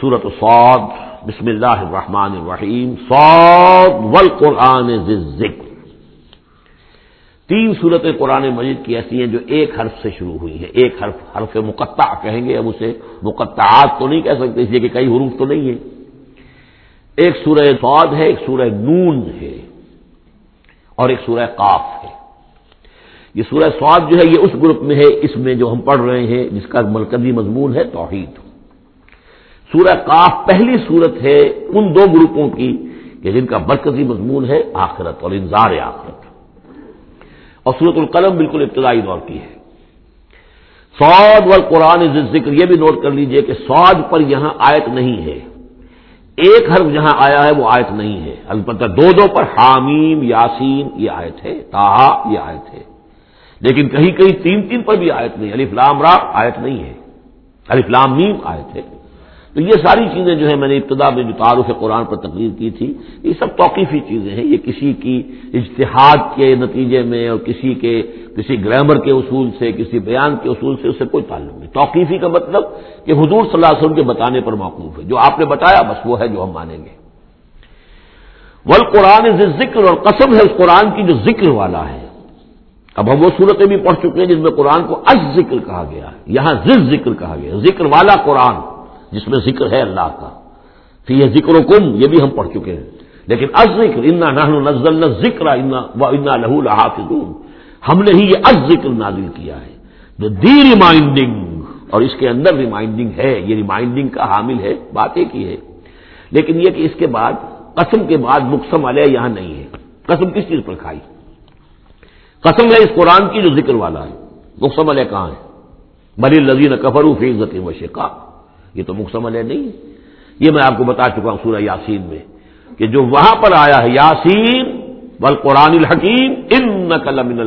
سورت سعود بسم اللہ الرحمن الرحیم سعود والقرآن ذکر تین صورت قرآن مجید کی ایسی ہیں جو ایک حرف سے شروع ہوئی ہیں، ایک حرف حرف مقطع کہیں گے اب اسے۔ مقطعات تو نہیں کہہ سکتے، اس لیے کہ کئی حروف تو نہیں ہے ایک سورہ سعود ہے، ایک سورہ نون ہے، اور ایک سورہ قاف ہے۔ یہ سورہ سعود جو ہے، یہ اس گروپ میں ہے، اس میں جو ہم پڑھ رہے ہیں، جس کا مرکزی مضمون ہے توحید۔ سورہ کاف پہلی صورت ہے ان دو گروپوں کی کہ جن کا مرکزی مضمون ہے آخرت اور انظار آخرت۔ اور سورت القلم بالکل ابتدائی دور کی ہے۔ سعود و قرآن ذکر یہ بھی نوٹ کر لیجیے کہ سعود پر یہاں آیت نہیں ہے۔ ایک حرف جہاں آیا ہے وہ آیت نہیں ہے۔ البتہ دو دو پر حامیم، یاسین، یہ آیت ہے تاہا یہ آیت ہے۔ لیکن کہیں کہیں تین تین پر بھی آیت نہیں علی فلام را، آیت نہیں ہے۔ علی فلام نیم آیت ہے۔ تو یہ ساری چیزیں جو ہے میں نے ابتدا میں جو تعارف قرآن پر تقریر کی تھی، یہ سب توقیفی چیزیں ہیں، یہ کسی کی اجتہاد کے نتیجے میں اور کسی کے، کسی گرامر کے اصول سے، کسی بیان کے اصول سے اس سے کوئی تعلق نہیں۔ توقیفی کا مطلب کہ حضور صلی اللہ علیہ وسلم کے بتانے پر موقوف ہے۔ جو آپ نے بتایا، بس وہ ہے جو ہم مانیں گے۔ ول قرآن ذکر اور قسم ہے اس قرآن کی جو ذکر والا ہے۔ اب ہم وہ صورتیں بھی پڑھ چکے ہیں جن میں قرآن کو از ذکر کہا گیا یہاں ذکر کہا گیا ذکر والا قرآن۔ جس میں ذکر ہے اللہ کا۔ پھر یہ ذکر و کم یہ بھی ہم پڑھ چکے ہیں۔ لیکن از ذکر، انا نہ ذکر انا لہو الحافظ ہم نے ہی یہ از ذکر نازل کیا ہے۔ جو دی ریمائنڈنگ اور اس کے اندر ریمائنڈنگ ہے، یہ ریمائنڈنگ کا حامل ہے، بات ایک ہی ہے۔ لیکن یہ کہ اس کے بعد، قسم کے بعد مقسم علیہ یہاں نہیں ہے۔ قسم کس چیز پر کھائی؟ قسم ہے اس قرآن کی جو ذکر والا ہے۔ مقسم علیہ کہاں ہے؟ بلی لذین کفرو فی عزت و شکا یہ تو مقسم علیہ نہیں۔ یہ میں آپ کو بتا چکا ہوں سورہ یاسین میں کہ جو وہاں پر آیا ہے، یاسین بل قرآن الحکیم ان نقل امن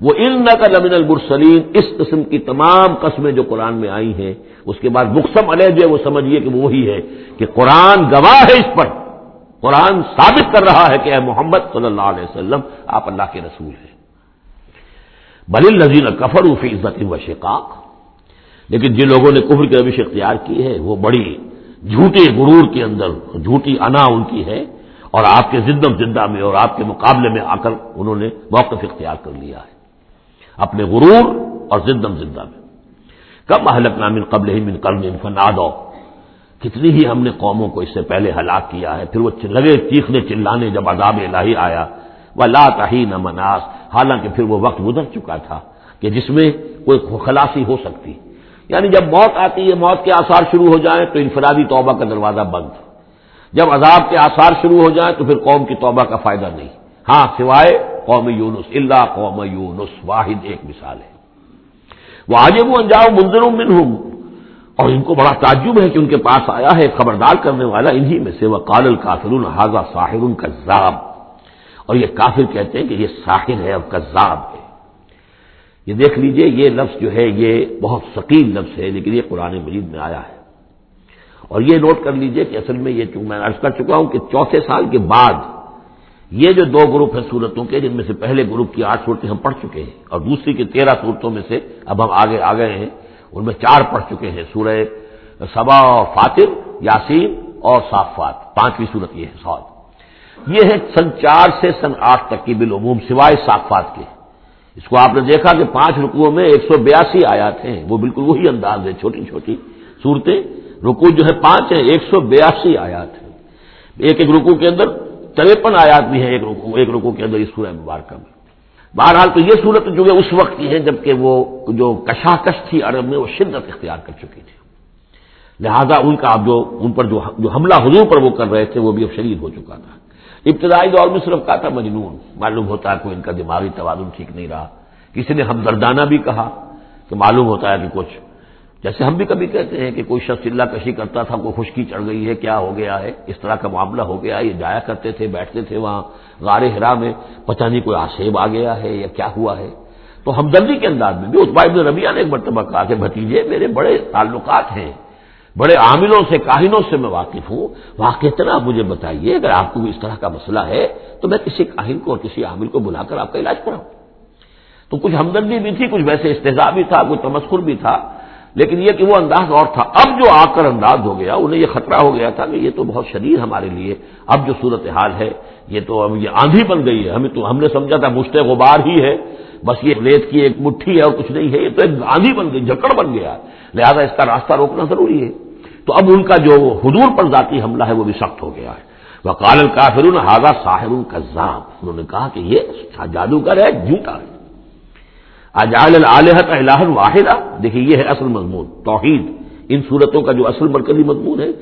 وہ ان نقل امن المرسلیم اس قسم کی تمام قسمیں جو قرآن میں آئی ہیں، اس کے بعد مقسم علیہ جو ہے، وہ سمجھیے کہ وہی ہے کہ قرآن گواہ ہے اس پر۔ قرآن ثابت کر رہا ہے کہ اے محمد صلی اللہ علیہ وسلم، آپ اللہ کے رسول ہیں۔ بل الزین کفر فی عزت و شقاق۔ لیکن جن لوگوں نے کفر کی روش اختیار کی ہے، وہ بڑی جھوٹے غرور کے اندر، جھوٹی انا ان کی ہے اور آپ کے زندم زندہ میں اور آپ کے مقابلے میں آ کر انہوں نے موقف اختیار کر لیا ہے۔ اپنے غرور اور زندم زندہ میں۔ کب محلک نامن قبل ہی من قرن فناد کتنی ہی ہم نے قوموں کو اس سے پہلے ہلاک کیا ہے، پھر وہ لگے چیخنے چلانے جب عذاب الہی آیا۔ وہ لا تہی نہ مناس۔ حالانکہ پھر وہ وقت گزر چکا تھا کہ جس میں کوئی خلاصی ہو سکتی۔ یعنی جب موت آتی ہے، موت کے آثار شروع ہو جائیں تو انفرادی توبہ کا دروازہ بند۔ جب عذاب کے آثار شروع ہو جائیں تو پھر قوم کی توبہ کا فائدہ نہیں۔ ہاں سوائے قوم یونس اللہ قوم یونس، واحد ایک مثال ہے۔ وہ آگے وہ انجاؤ منظر من ہوں اور ان کو بڑا تعجب ہے کہ ان کے پاس آیا ہے خبردار کرنے والا انہی میں سے۔ وہ کال الکافر حاضہ ساحر کذاب اور یہ کافر کہتے ہیں کہ یہ ساحر ہے اور کذاب ہے۔ یہ دیکھ لیجیے، یہ لفظ جو ہے، یہ بہت ثقیل لفظ ہے، لیکن یہ قرآن مجید میں آیا ہے۔ اور یہ نوٹ کر لیجیے کہ اصل میں یہ میں عرض کر چکا ہوں کہ چوتھے سال کے بعد یہ جو دو گروپ ہیں صورتوں کے، جن میں سے پہلے گروپ کی آٹھ صورتیں ہم پڑھ چکے ہیں اور دوسری کی تیرہ صورتوں میں سے اب ہم آگے، آ گئے ہیں، ان میں چار پڑھ چکے ہیں، سورہ سبا اور فاتر، یاسین اور صافات۔ پانچویں صورت یہ ہے سعود یہ ہے سن چار سے سن آٹھ تک کی بالعموم، سوائے صافات کے۔ اس کو آپ نے دیکھا کہ پانچ رکوعوں میں ایک سو بیاسی آیات ہیں، وہ بالکل وہی انداز ہے چھوٹی چھوٹی صورتیں۔ رکو جو ہے پانچ ہیں، ایک سو بیاسی آیات ہیں۔ ایک ایک رکو کے اندر تریپن آیات بھی ہیں، ایک رکو ایک رکو کے اندر اس سورہ مبارکہ میں۔ بہرحال تو یہ صورت جو ہے اس وقت کی ہے، جبکہ وہ جو کشاکش تھی عرب میں، وہ شدت اختیار کر چکی تھی۔ لہذا ان کا اب جو، ان پر جو حملہ حضور پر وہ کر رہے تھے، وہ بھی اب شدید ہو چکا تھا۔ ابتدائی دور میں صرف کہا تھا مجنون، معلوم ہوتا ہے کہ ان کا دماغی توازن ٹھیک نہیں رہا۔ کسی نے ہمدردانہ بھی کہا کہ معلوم ہوتا ہے کہ کچھ، جیسے ہم بھی کبھی کہتے ہیں کہ کوئی شخص اللہ کشی کرتا تھا، کوئی خشکی چڑھ گئی ہے، کیا ہو گیا ہے؟ اس طرح کا معاملہ ہو گیا، یہ جایا کرتے تھے، بیٹھتے تھے وہاں غار ہرا میں، پتہ نہیں کوئی آسیب آ گیا ہے یا کیا ہوا ہے۔ تو ہمدردی کے انداز میں بھی اس بائب ربیہ نے ایک مرتبہ کہا کہ بھتیجے میرے بڑے تعلقات ہیں۔ بڑے عاملوں سے، کاہنوں سے میں واقف ہوں۔ واقع اتنا مجھے بتائیے، اگر آپ کو اس طرح کا مسئلہ ہے، تو میں کسی کاہن کو اور کسی عامل کو بلا کر آپ کا علاج کراؤں۔ تو کچھ ہمدردی بھی تھی، کچھ ویسے استحصاب بھی تھا، کچھ تمسخر بھی تھا، لیکن یہ کہ وہ انداز اور تھا۔ اب جو آ کر انداز ہو گیا، انہیں یہ خطرہ ہو گیا تھا کہ یہ تو بہت شدید ہمارے لیے، اب جو صورت حال ہے، یہ تو اب یہ آندھی بن گئی ہے۔ ہمیں تو، ہم نے سمجھا تھا مشت غبار ہی ہے، بس یہ ریت کی ایک مٹھی ہے اور کچھ نہیں ہے، یہ تو ایک آندھی بن گئی جکڑ بن گیا۔ لہذا اس کا راستہ روکنا ضروری ہے۔ تو اب ان کا جو حضور پر ذاتی حملہ ہے وہ بھی سخت ہو گیا ہے۔ وہ کالل کافر ساحر کا انہوں نے کہا کہ یہ جادوگر ہے، جھوٹا ہے۔ اجال الحت الہ واحدہ دیکھیے، یہ ہے اصل مضمون، توحید۔ ان صورتوں کا جو اصل مرکزی مضمون ہے،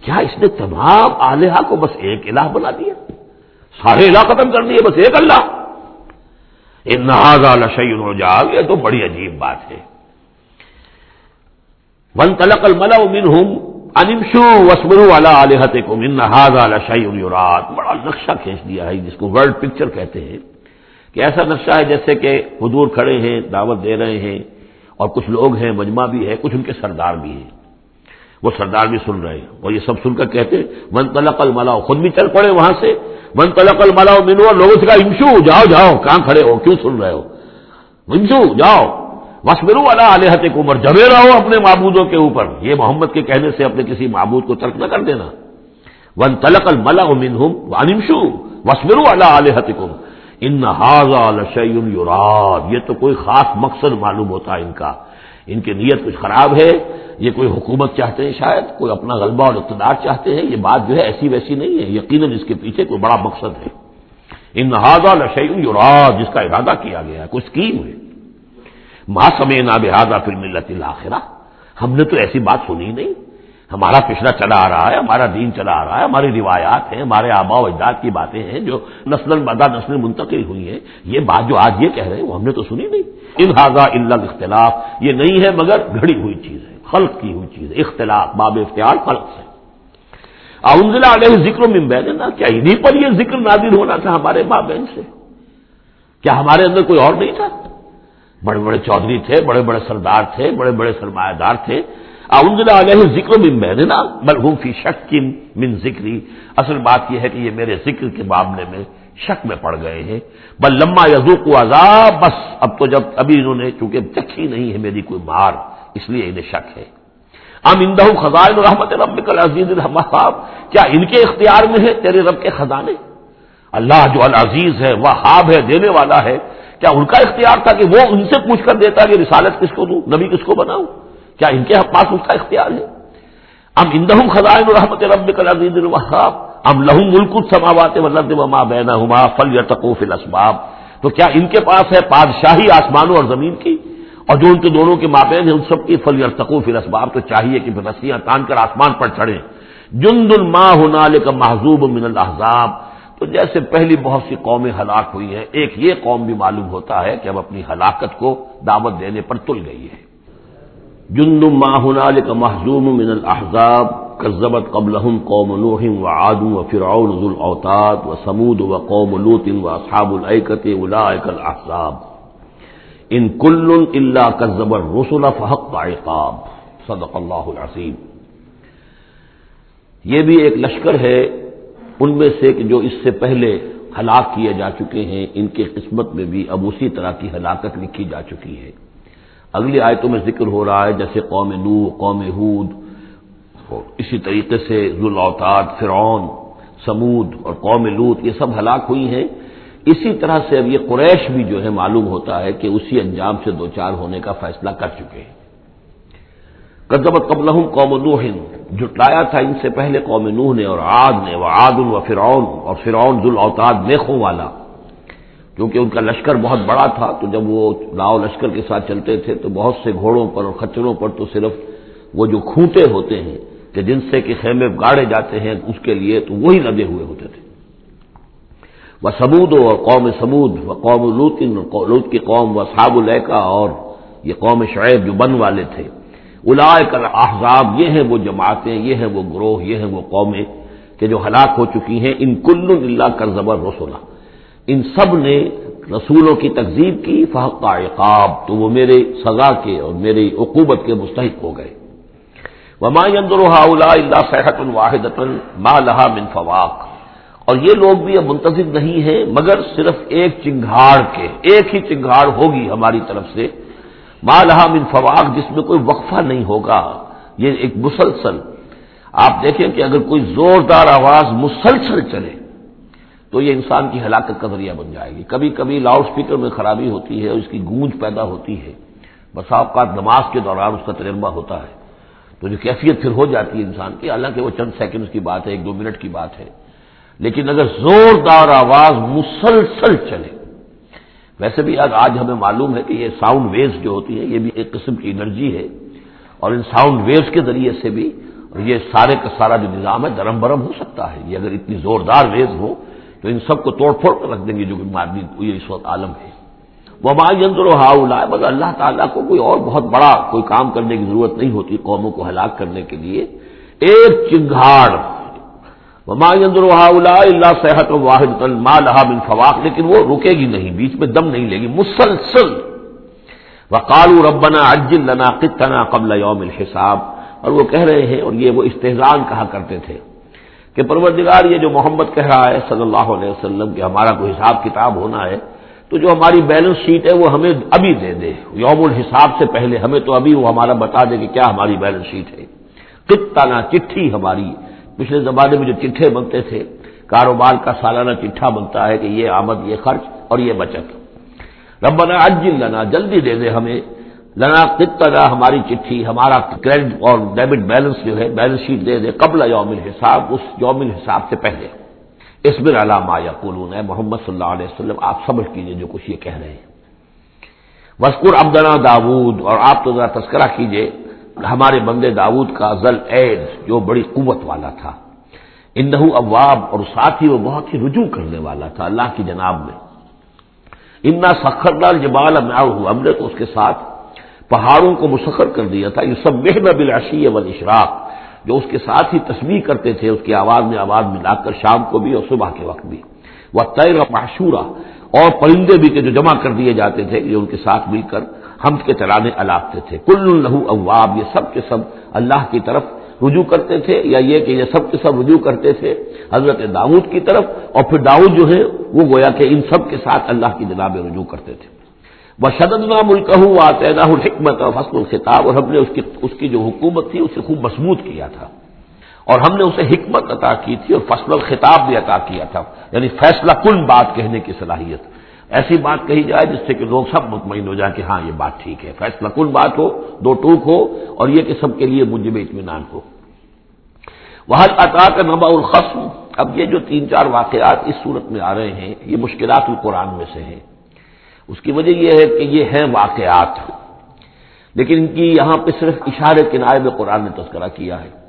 کیا اس نے تمام آلیہ کو بس ایک الہ بنا دیا؟ سارے الہ ختم کر دیے، بس ایک اللہ۔ ان نہاز یہ تو بڑی عجیب بات ہے۔ ون تلق الملا من ہوں انمشو وسمرو والا علیحت کو من نہاز رات بڑا نقشہ کھینچ دیا ہے جس کو ورلڈ پکچر کہتے ہیں کہ ایسا نقشہ ہے جیسے کہ حضور کھڑے ہیں، دعوت دے رہے ہیں اور کچھ لوگ ہیں، مجمع بھی ہے، کچھ ان کے سردار بھی ہیں۔ وہ سردار بھی سن رہے ہیں۔ اور یہ سب سن کر کہتے ہیں، من تلق الملا خود بھی چل پڑے وہاں سے۔ من تلق الملا منو اور لوگوں سے کہا امشو جاؤ جاؤ، کہاں کھڑے ہو؟ کیوں سن رہے ہو؟ امشو جاؤ۔ وسمرو والا علیحت عمر جمے رہو اپنے معبودوں کے اوپر۔ یہ محمد کے کہنے سے اپنے کسی معبود کو ترک نہ کر دینا۔ ون تلق الملا من ہوں وانمشو وسمرو اللہ علیحت ان یوراد یہ تو کوئی خاص مقصد معلوم ہوتا ہے ان کا۔ ان کی نیت کچھ خراب ہے۔ یہ کوئی حکومت چاہتے ہیں شاید، کوئی اپنا غلبہ اور اقتدار چاہتے ہیں۔ یہ بات جو ہے ایسی ویسی نہیں ہے۔ یقیناً اس کے پیچھے کوئی بڑا مقصد ہے۔ ان نہاذا لشعین یوراد جس کا ارادہ کیا گیا ہے، کوئی اسکیم ہے۔ ماں سمے نہ بحاظہ فلم ملت الآخرہ ہم نے تو ایسی بات سنی نہیں۔ ہمارا پچھلا چلا آ رہا ہے، ہمارا دین چلا آ رہا ہے، ہماری روایات ہیں، ہمارے آبا و اجداد کی باتیں ہیں جو نسل بدا نسل منتقل ہوئی ہیں۔ یہ بات جو آج یہ کہہ رہے ہیں وہ ہم نے تو سنی نہیں۔ الحاظہ اللہ اختلاف یہ نہیں ہے مگر گھڑی ہوئی چیز ہے، خلق کی ہوئی چیز ہے۔ اختلاف، باب اختیار، خلق سے۔ آؤنزلہ علیہ ذکر میں نا کیا انہیں پر یہ ذکر نادر ہونا تھا ہمارے ماں بہن سے؟ کیا ہمارے اندر کوئی اور نہیں تھا؟ بڑے بڑے چودھری تھے بڑے بڑے سردار تھے بڑے بڑے سرمایہ دار تھے علیہ ذکر من بہننا بلحم فی شک من ذکری۔ اصل بات یہ ہے کہ یہ میرے ذکر کے معاملے میں شک میں پڑ گئے ہیں۔ بل لما یزوق عذاب، بس اب تو جب ابھی انہوں نے، چونکہ چکھی نہیں ہے میری کوئی مار اس لیے انہیں شک ہے۔ ام اندہ خزائن رحمت رب کل عزیز الحماب کیا ان کے اختیار میں ہے تیرے رب کے خزانے؟ اللہ جو العزیز ہے وہ ہاب ہے، دینے والا ہے۔ کیا ان کا اختیار تھا کہ وہ ان سے پوچھ کر دیتا کہ رسالت کس کو دوں؟ نبی کس کو بناؤں؟ کیا ان کے پاس اس کا اختیار ہے؟ اب اندہ خزائن رحمت رب کل عزیز الوحاب اب لہو ملک سماوات وما بینا فل یا تقوف الاسباب۔ تو کیا ان کے پاس ہے بادشاہی آسمانوں اور زمین کی؟ اور جو ان کے دونوں کے مابین ہیں ان سب کی فل تقوف الاسباب، تو چاہیے کہ رسیاں تان کر آسمان پر چڑھیں۔ جند الماں ہنال کا محضوب من الحضاب تو جیسے پہلی بہت سی قومیں ہلاک ہوئی ہیں، ایک یہ قوم بھی معلوم ہوتا ہے کہ اب اپنی ہلاکت کو دعوت دینے پر تل گئی ہے۔ جند ما هنالك محزوم من الاحزاب كذبت قبلهم قوم نوح وعاد وفرعون ذو الاوتاد وثمود وقوم لوط واصحاب الايكه اولئك الاحزاب۔ ان كل الا كذب الرسل فحق عقاب۔ صدق الله العظيم یہ بھی ایک لشکر ہے ان میں سے کہ جو اس سے پہلے ہلاک کیے جا چکے ہیں، ان کے قسمت میں بھی اب اسی طرح کی ہلاکت لکھی جا چکی ہے۔ اگلی آیتوں میں ذکر ہو رہا ہے، جیسے قوم نو قوم ہود، اسی طریقے سے ذوالوتاد فرعون، سمود اور قوم لوت یہ سب ہلاک ہوئی ہیں۔ اسی طرح سے اب یہ قریش بھی جو ہے معلوم ہوتا ہے کہ اسی انجام سے دو چار ہونے کا فیصلہ کر چکے ہیں۔ قدمت قبل قوم نوح۔ جٹلایا تھا ان سے پہلے قوم نوح نے اور آد نے، وہ آد و فرعون، اور فرعون ذوالوتاد میخوں والا۔ کیونکہ ان کا لشکر بہت بڑا تھا، تو جب وہ لاؤ لشکر کے ساتھ چلتے تھے، تو بہت سے گھوڑوں پر اور خچروں پر تو صرف وہ جو کھوٹے ہوتے ہیں، کہ جن سے کہ خیمے گاڑے جاتے ہیں اس کے لیے تو وہی لدے ہوئے ہوتے تھے۔ وہ سمود اور قوم سمود و قوم لوت لوت کی قوم و صاب الحکا اور یہ قوم شعیب جو بن والے تھے۔ الائے کر احزاب یہ ہیں وہ جماعتیں، یہ ہیں وہ گروہ، یہ ہیں وہ قومیں کہ جو ہلاک ہو چکی ہیں، ان کل اللہ کر زبر رسولہ ان سب نے رسولوں کی تقزیب کی فحق عقاب، تو وہ میرے سزا کے اور میری عقوبت کے مستحق ہو گئے۔ وما اللہ صحت الواحد ما لہا من فواق۔ اور یہ لوگ بھی اب منتظر نہیں ہیں، مگر صرف ایک چنگاڑ کے، ایک ہی چنگاڑ ہوگی ہماری طرف سے۔ مالحا من فواق، جس میں کوئی وقفہ نہیں ہوگا۔ یہ ایک مسلسل۔ آپ دیکھیں کہ اگر کوئی زوردار آواز مسلسل چلے، تو یہ انسان کی ہلاکت کا ذریعہ بن جائے گی۔ کبھی کبھی لاؤڈ اسپیکر میں خرابی ہوتی ہے، اس کی گونج پیدا ہوتی ہے۔ بسا اوقات نماز کے دوران اس کا تجربہ ہوتا ہے۔ تو جو کیفیت پھر ہو جاتی ہے انسان کی، حالانکہ وہ چند سیکنڈز کی بات ہے، ایک دو منٹ کی بات ہے۔ لیکن اگر زوردار آواز مسلسل چلے ویسے بھی آج ہمیں معلوم ہے کہ یہ ساؤنڈ ویوز جو ہوتی ہیں، یہ بھی ایک قسم کی انرجی ہے۔ اور ان ساؤنڈ ویوز کے ذریعے سے بھی یہ سارے کا سارا جو نظام ہے، درم برم ہو سکتا ہے۔ یہ اگر اتنی زوردار ویز ہو تو ان سب کو توڑ پھوڑ کر رکھ دیں گے جو یہ اس وقت عالم ہے۔ وہ ماجر و ہاؤ مگر اللہ تعالیٰ کو کوئی اور بہت بڑا کوئی کام کرنے کی ضرورت نہیں ہوتی قوموں کو ہلاک کرنے کے لیے۔ ایک چنگھاڑ اللہ صحت و واحد بن فواق لیکن وہ رکے گی نہیں، بیچ میں دم نہیں لے گی، مسلسل۔ وقالو ربنا اجل لنا قطنا قبل یوم الحساب۔ اور وہ کہہ رہے ہیں، اور یہ وہ استحزان کہا کرتے تھے کہ پروردگار یہ جو محمد کہہ رہا ہے صلی اللہ علیہ وسلم کہ ہمارا کوئی حساب کتاب ہونا ہے، تو جو ہماری بیلنس شیٹ ہے وہ ہمیں ابھی دے دے۔ یوم الحساب سے پہلے ہمیں تو ابھی وہ ہمارا بتا دے کہ کیا ہماری بیلنس شیٹ ہے۔ کتنا چٹھی ہماری پچھلے زمانے میں جو چٹھے بنتے تھے، کاروبار کا سالانہ چٹھا بنتا ہے کہ یہ آمد، یہ خرچ اور یہ بچت۔ ربنا اجل لنا، جلدی دے دے ہمیں۔ لنا کتنا ہماری چٹھی، ہمارا کریڈٹ اور ڈیبٹ بیلنس جو ہے بیلنس شیٹ دے دے قبل یوم الحساب، اس یوم الحساب سے پہلے۔ اس میں علامہ یا قلون ہے محمد صلی اللہ علیہ وسلم، آپ سمجھ کیجیے جو کچھ یہ کہہ رہے ہیں۔ وسکر عبدنا داود اور آپ تو ذرا تذکرہ کیجیے ہمارے بندے داود کا ذل عید جو بڑی قوت والا تھا۔ اندہ ابواب اور ساتھ ہی وہ بہت ہی رجوع کرنے والا تھا اللہ کی جناب میں۔ امنا سخر لال جبال ہم نے تو اس کے ساتھ پہاڑوں کو مسخر کر دیا تھا۔ یہ سب محنت بلاشی و اشراق جو اس کے ساتھ ہی تصویر کرتے تھے، اس کی آواز میں آواز ملا کر شام کو بھی اور صبح کے وقت بھی۔ وہ تیر معشورہ اور پرندے بھی کے جو جمع کر دیے جاتے تھے، یہ ان کے ساتھ مل کر ہم کے ترانے الاپتے تھے۔ کل الہو اواب، یہ سب کے سب اللہ کی طرف رجوع کرتے تھے، یا یہ کہ یہ سب کے سب رجوع کرتے تھے حضرت داود کی طرف، اور پھر داؤد جو ہے، وہ گویا کہ ان سب کے ساتھ اللہ کی جناب رجوع کرتے تھے۔ وہ شدد نام ہوا الحکمت اور فصل الخطاب اور ہم نے اس کی اس کی جو حکومت تھی، اسے خوب مضبوط کیا تھا۔ اور ہم نے اسے حکمت عطا کی تھی اور فصل الخطاب بھی عطا کیا تھا۔ یعنی فیصلہ کن بات کہنے کی صلاحیت۔ ایسی بات کہی جائے جس سے کہ لوگ سب مطمئن ہو جائیں کہ ہاں یہ بات ٹھیک ہے۔ فیصلہ کن بات ہو؟ دو ٹوک ہو اور یہ کہ سب کے لیے مجھے اطمینان ہو۔ وہ عطا کا نبا الخصم؟ اب یہ جو تین چار واقعات اس صورت میں آ رہے ہیں، یہ مشکلات القرآن میں سے ہیں۔ اس کی وجہ یہ ہے کہ یہ ہیں واقعات۔ لیکن ان کی یہاں پہ صرف اشارے کنارے میں قرآن نے تذکرہ کیا ہے۔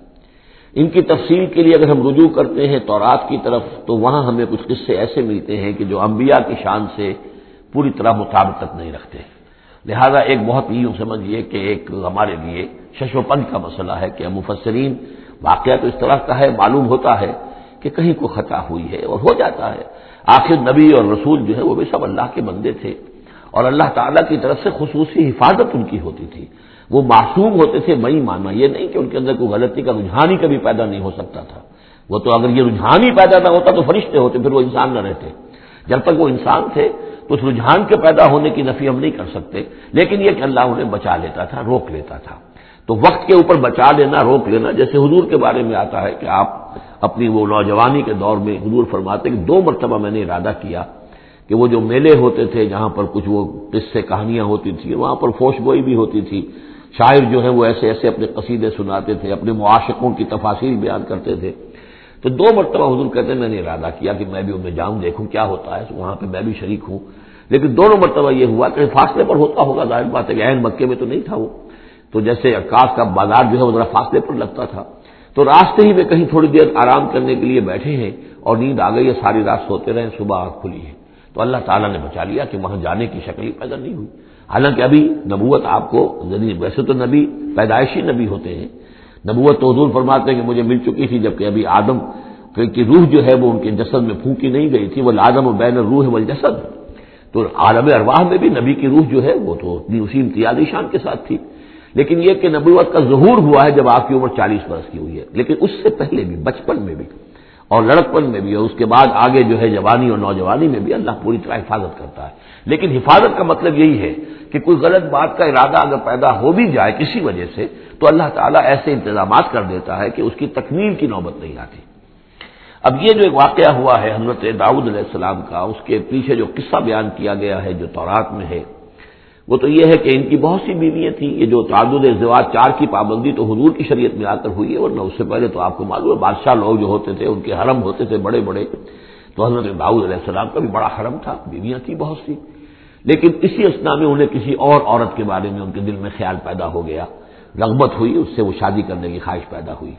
ان کی تفصیل کے لیے اگر ہم رجوع کرتے ہیں تورات کی طرف، تو وہاں ہمیں کچھ قصے ایسے ملتے ہیں کہ جو انبیاء کی شان سے پوری طرح مطابقت نہیں رکھتے۔ لہذا ایک بہت ہی یوں سمجھیے کہ ایک ہمارے لیے شش و پنکھ کا مسئلہ ہے کہ مفسرین، واقعہ تو اس طرح کا ہے، معلوم ہوتا ہے کہ کہیں کو خطا ہوئی ہے اور ہو جاتا ہے۔ آخر نبی اور رسول جو ہے وہ بھی سب اللہ کے بندے تھے۔ اور اللہ تعالیٰ کی طرف سے خصوصی حفاظت ان کی ہوتی تھی۔ وہ معصوم ہوتے تھے مئی ماننا یہ نہیں کہ ان کے اندر کوئی غلطی کا رجحان ہی کبھی پیدا نہیں ہو سکتا تھا۔ وہ تو اگر یہ رجحان ہی پیدا نہ ہوتا تو فرشتے ہوتے، پھر وہ انسان نہ رہتے۔ جب تک وہ انسان تھے تو اس رجحان کے پیدا ہونے کی نفی ہم نہیں کر سکتے۔ لیکن یہ کہ اللہ انہیں بچا لیتا تھا، روک لیتا تھا۔ تو وقت کے اوپر بچا لینا، روک لینا، جیسے حضور کے بارے میں آتا ہے کہ آپ اپنی وہ نوجوانی کے دور میں حضور فرماتے کہ دو مرتبہ میں نے ارادہ کیا۔ کہ وہ جو میلے ہوتے تھے جہاں پر کچھ وہ قصے کہانیاں ہوتی تھیں، وہاں پر فوش گوئی بھی ہوتی تھی۔ شاعر جو ہے وہ ایسے ایسے اپنے قصیدے سناتے تھے، اپنے معاشقوں کی تفاصیر بیان کرتے تھے۔ تو دو مرتبہ حضور کہتے ہیں، میں نے ارادہ کیا کہ میں بھی ان میں جاؤں، دیکھوں کیا ہوتا ہے وہاں پہ میں بھی شریک ہوں۔ لیکن دونوں مرتبہ یہ ہوا کہ فاصلے پر ہوتا ہوگا، ظاہر بات ہے کہ عین مکے میں تو نہیں تھا وہ۔ تو جیسے عکاس کا بازار جو ہے وہ ذرا فاصلے پر لگتا تھا۔ تو راستے ہی میں کہیں تھوڑی دیر آرام کرنے کے لیے بیٹھے ہیں اور نیند آ گئی ہے، ساری رات سوتے رہے صبح آنکھ کھلی ہے۔ تو اللہ تعالیٰ نے بچا لیا کہ وہاں جانے کی شکل پیدا نہیں ہوئی۔ حالانکہ ابھی نبوت آپ کو یعنی ویسے تو نبی پیدائشی نبی ہوتے ہیں۔ نبوت تو حضور فرماتے ہیں کہ مجھے مل چکی تھی جبکہ ابھی آدم کی روح جو ہے وہ ان کے جسد میں پھونکی نہیں گئی تھی۔ وہ لادم و بین روح و جسد تو عالم ارواح میں بھی نبی کی روح جو ہے وہ تو اسی امتیازی شان کے ساتھ تھی۔ لیکن یہ کہ نبوت کا ظہور ہوا ہے جب آپ کی عمر چالیس برس کی ہوئی ہے۔ لیکن اس سے پہلے بھی، بچپن میں بھی۔ اور لڑکپن میں بھی اور اس کے بعد آگے جو ہے جوانی اور نوجوانی میں بھی اللہ پوری طرح حفاظت کرتا ہے۔ لیکن حفاظت کا مطلب یہی ہے کہ کوئی غلط بات کا ارادہ اگر پیدا ہو بھی جائے کسی وجہ سے تو اللہ تعالیٰ ایسے انتظامات کر دیتا ہے کہ اس کی تکمیل کی نوبت نہیں آتی۔ اب یہ جو ایک واقعہ ہوا ہے حضرت داؤد علیہ السلام کا، اس کے پیچھے جو قصہ بیان کیا گیا ہے جو تورات میں ہے وہ تو یہ ہے کہ ان کی بہت سی بیویاں تھیں، یہ جو تعدد ازدواج چار کی پابندی تو حضور کی شریعت میں آ کر ہوئی ہے، ورنہ اس سے پہلے تو آپ کو معلوم ہے بادشاہ لوگ جو ہوتے تھے، ان کے حرم ہوتے تھے بڑے بڑے۔ تو حضرت داؤد علیہ السلام کا بھی بڑا حرم تھا، بیویاں تھیں بہت سی۔ لیکن اسی اسنا میں انہیں کسی اور عورت کے بارے میں ان کے دل میں خیال پیدا ہو گیا۔ رغبت ہوئی، اس سے وہ شادی کرنے کی خواہش پیدا ہوئی۔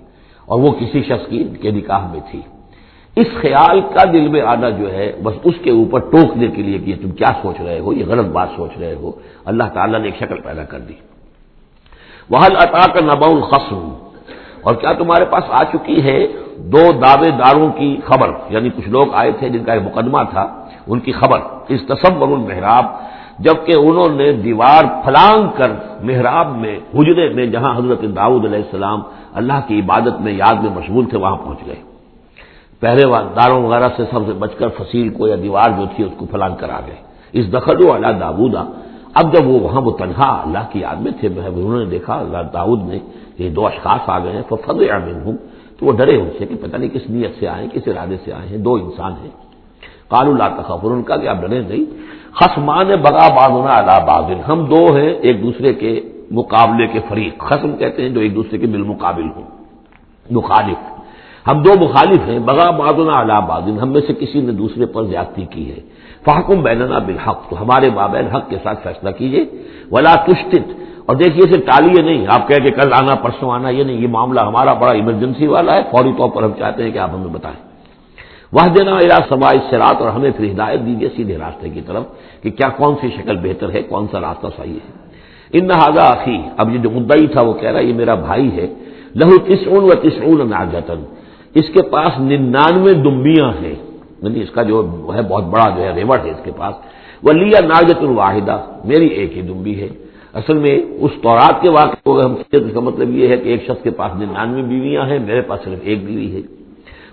اور وہ کسی شخص کی کے نکاح میں تھی۔ اس خیال کا دل میں آنا جو ہے، بس اس کے اوپر ٹوکنے کے لیے کہ تم کیا سوچ رہے ہو، یہ غلط بات سوچ رہے ہو۔ اللہ تعالیٰ نے ایک شکل پیدا کر دی۔ وہ عطا کا نبا الخصم؟ اور کیا تمہارے پاس آ چکی ہے دو دعوے داروں کی خبر؟ یعنی کچھ لوگ آئے تھے جن کا ایک مقدمہ تھا، ان کی خبر۔ اس تصور المحراب، جبکہ انہوں نے دیوار پھلانگ کر محراب میں، حجرے میں، جہاں حضرت داؤد علیہ السلام اللہ کی عبادت میں یاد میں مشغول تھے، وہاں پہنچ گئے۔ پہلے داروں وغیرہ سے سب سے بچ کر فصیل کو یا دیوار جو تھی اس کو پھلانگ کر آ گئے۔ اس دخل و اللہ داودا اب جب وہ وہاں وہ تنہا اللہ کی یاد میں تھے انہوں نے دیکھا اللہ داؤد میں یہ دو اشخاص آ گئے ہیں فض ہوں تو وہ ڈرے ان سے کہ پتہ نہیں کس نیت سے آئے کس ارادے سے آئے ہیں۔ دو انسان ہیں۔ کال اللہ تخفر ان کا کہ آپ ڈرے نہیں۔ خسمان بغا بادنا اللہ بادل ہم دو ہیں، ایک دوسرے کے مقابلے کے فریق۔ خسم کہتے ہیں جو ایک دوسرے کے بالمقابل ہوں۔ مخالف۔ ہم دو مخالف ہیں، بغا بادنا اللہ بادن ہم میں سے کسی نے دوسرے پر زیادتی کی ہے۔ فحکم بیننا بالحق، تو ہمارے مابین حق کے ساتھ فیصلہ کیجیے ولا تشتت اور دیکھیے اسے ٹالیے نہیں۔ آپ کہہ کہ کل آنا، پرسوں آنا، یہ نہیں، یہ معاملہ ہمارا بڑا ایمرجنسی والا ہے۔ فوری طور پر ہم چاہتے ہیں کہ آپ ہمیں بتائیں۔ وہ دینا الا سما اس سے رات اور ہمیں پھر ہدایت دیجیے سیدھے راستے کی طرف کہ کیا کون سی شکل بہتر ہے، کون سا راستہ صحیح ہے۔ ان نہاگا آخی اب یہ جو مدعی تھا، وہ کہہ رہا ہے، یہ میرا بھائی ہے۔ لہو تسعون و تسعون ناجتن اس کے پاس ننانوے دمبیاں ہیں۔ یعنی اس کا جو ہے بہت بڑا جو ہے ریوڑ ہے اس کے پاس۔ وہ لیا ناجت الواحدہ میری ایک ہی دمبی ہے۔ اصل میں اس تورات کے واقعے کو ہم اس کا مطلب یہ ہے کہ ایک شخص کے پاس ننانوے بیویاں ہیں، میرے پاس صرف ایک بیوی ہے۔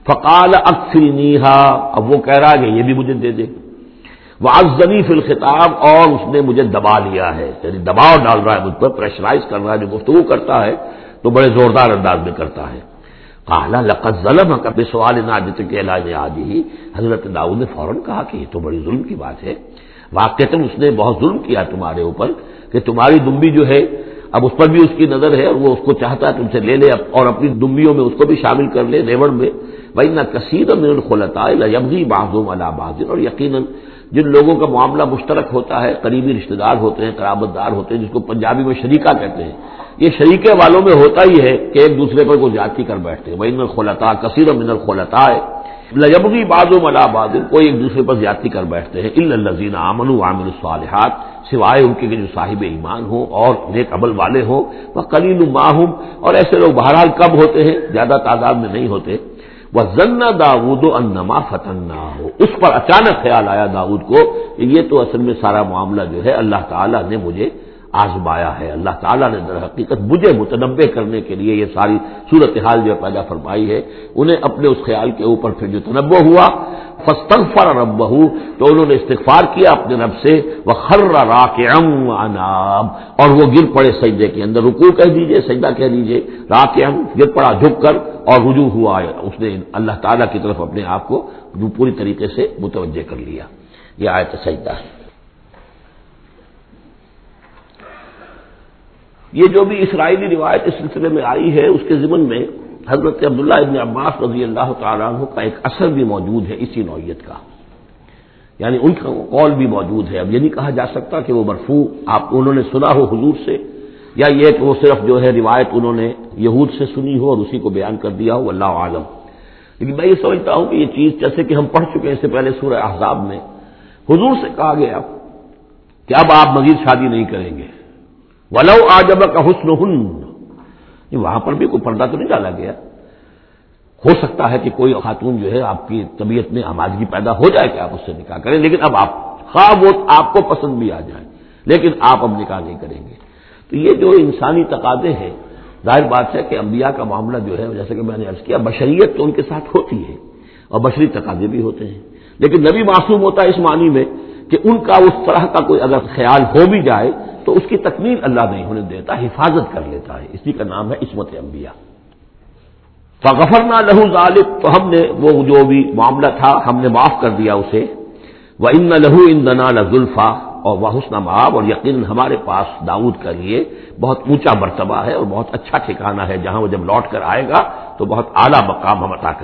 فقال اکثر نیہا اب وہ کہہ رہا ہے کہ یہ بھی مجھے دے دے۔ وہ افزنی فی الخطاب، اور اس نے مجھے دبا لیا ہے۔ یعنی دباؤ ڈال رہا ہے، مجھ پر پریشرائز کر رہا ہے، جو گفتگو کرتا ہے، تو بڑے زوردار انداز میں کرتا ہے۔ کالا لقت ظلم کبھی سوال ناجت کے علاج آدھی ہی۔ حضرت داؤد نے فوراً کہا کہ یہ تو بڑی ظلم کی بات ہے۔ واقع اس نے بہت ظلم کیا تمہارے اوپر کہ تمہاری دمبی جو ہے، اب اس پر بھی اس کی نظر ہے اور وہ اس کو چاہتا ہے تم سے لے لے اور اپنی دمبیوں میں اس کو بھی شامل کر لے ریوڑ میں۔ بھائی نہ کثیر من خلتا یبغی بازوم اللہ بازر اور یقیناً جن لوگوں کا معاملہ مشترک ہوتا ہے، قریبی رشتے دار ہوتے ہیں، قرابت دار ہوتے ہیں، جس کو پنجابی میں شریکہ کہتے ہیں یہ شریکے والوں میں ہوتا ہی ہے کہ ایک دوسرے پر کوئی جاتی کر بیٹھتے ہیں۔ بھائی خلتا کثیر من الخلتا ہے لجبگی بازو ملا بادل کوئی ایک دوسرے پر زیادتی کر بیٹھتے ہیں۔ الزین امن عامر الصالحات سوائے ان کے جو صاحب ایمان ہوں اور نیک عمل والے ہوں۔ وہ کلیل ماہوم اور ایسے لوگ بہرحال کب ہوتے ہیں، زیادہ تعداد میں نہیں ہوتے۔ وہ ضن داود و انما فتن نہ ہو اس پر اچانک خیال آیا داود کو کہ یہ تو اصل میں سارا معاملہ جو ہے اللہ تعالیٰ نے مجھے آزمایا ہے۔ اللہ تعالیٰ نے در حقیقت مجھے متنوع کرنے کے لیے یہ ساری صورت حال جو پیدا فرمائی ہے، انہیں اپنے اس خیال کے اوپر پھر جو تنوع ہوا فستغفر رب تو انہوں نے استغفار کیا اپنے رب سے وہ خر را کے اور وہ گر پڑے سجدے کے اندر رکو کہہ دیجیے، سجدہ کہہ دیجیے را گر پڑا، جھک کر، اور رجوع ہوا۔ اس نے اللہ تعالیٰ کی طرف اپنے آپ کو پوری طریقے سے متوجہ کر لیا۔ یہ آئے تو سجدہ ہے۔ یہ جو بھی اسرائیلی روایت اس سلسلے میں آئی ہے، اس کے ضمن میں حضرت عبداللہ ابن عباس رضی اللہ تعالیٰ عنہ کا ایک اثر بھی موجود ہے اسی نوعیت کا۔ یعنی ان کا قول بھی موجود ہے۔ اب یہ نہیں کہا جا سکتا کہ وہ مرفوع، آپ انہوں نے سنا ہو حضور سے، یا یہ کہ وہ صرف جو ہے روایت انہوں نے یہود سے سنی ہو اور اسی کو بیان کر دیا ہو اللہ عالم۔ لیکن میں یہ سمجھتا ہوں کہ یہ چیز جیسے کہ ہم پڑھ چکے ہیں اس سے پہلے سورہ احزاب میں، حضور سے کہا گیا کہ اب آپ مزید شادی نہیں کریں گے۔ ولو آجب کا حسن ہن وہاں پر بھی کوئی پردہ تو نہیں ڈالا گیا۔ ہو سکتا ہے کہ کوئی خاتون جو ہے آپ کی طبیعت میں آمادگی پیدا ہو جائے کہ آپ اس سے نکاح کریں، لیکن اب آپ خواب وہ آپ کو پسند بھی آ جائیں، لیکن آپ اب نکاح نہیں کریں گے۔ تو یہ جو انسانی تقاضے ہیں، ظاہر بات ہے کہ انبیاء کا معاملہ جو ہے جیسے کہ میں نے عرض کیا، بشریت تو ان کے ساتھ ہوتی ہے اور بشری تقاضے بھی ہوتے ہیں۔ لیکن نبی معصوم ہوتا ہے اس معنی میں کہ ان کا اس طرح کا کوئی اگر خیال ہو بھی جائے تو اس کی تکمیل اللہ نہیں ہونے دیتا، حفاظت کر لیتا ہے۔ اسی کا نام ہے عصمت انبیاء۔ فغفر نہ لہو ظالب تو ہم نے وہ جو بھی معاملہ تھا، ہم نے معاف کر دیا اسے۔ وہ ان لہو ان دنا لزلفا اور وہ حسن معاب اور یقین ہمارے پاس داود کا لیے بہت اونچا مرتبہ ہے اور بہت اچھا ٹھکانا ہے، جہاں وہ جب لوٹ کر آئے گا تو بہت اعلیٰ مقام ہم عطا کریں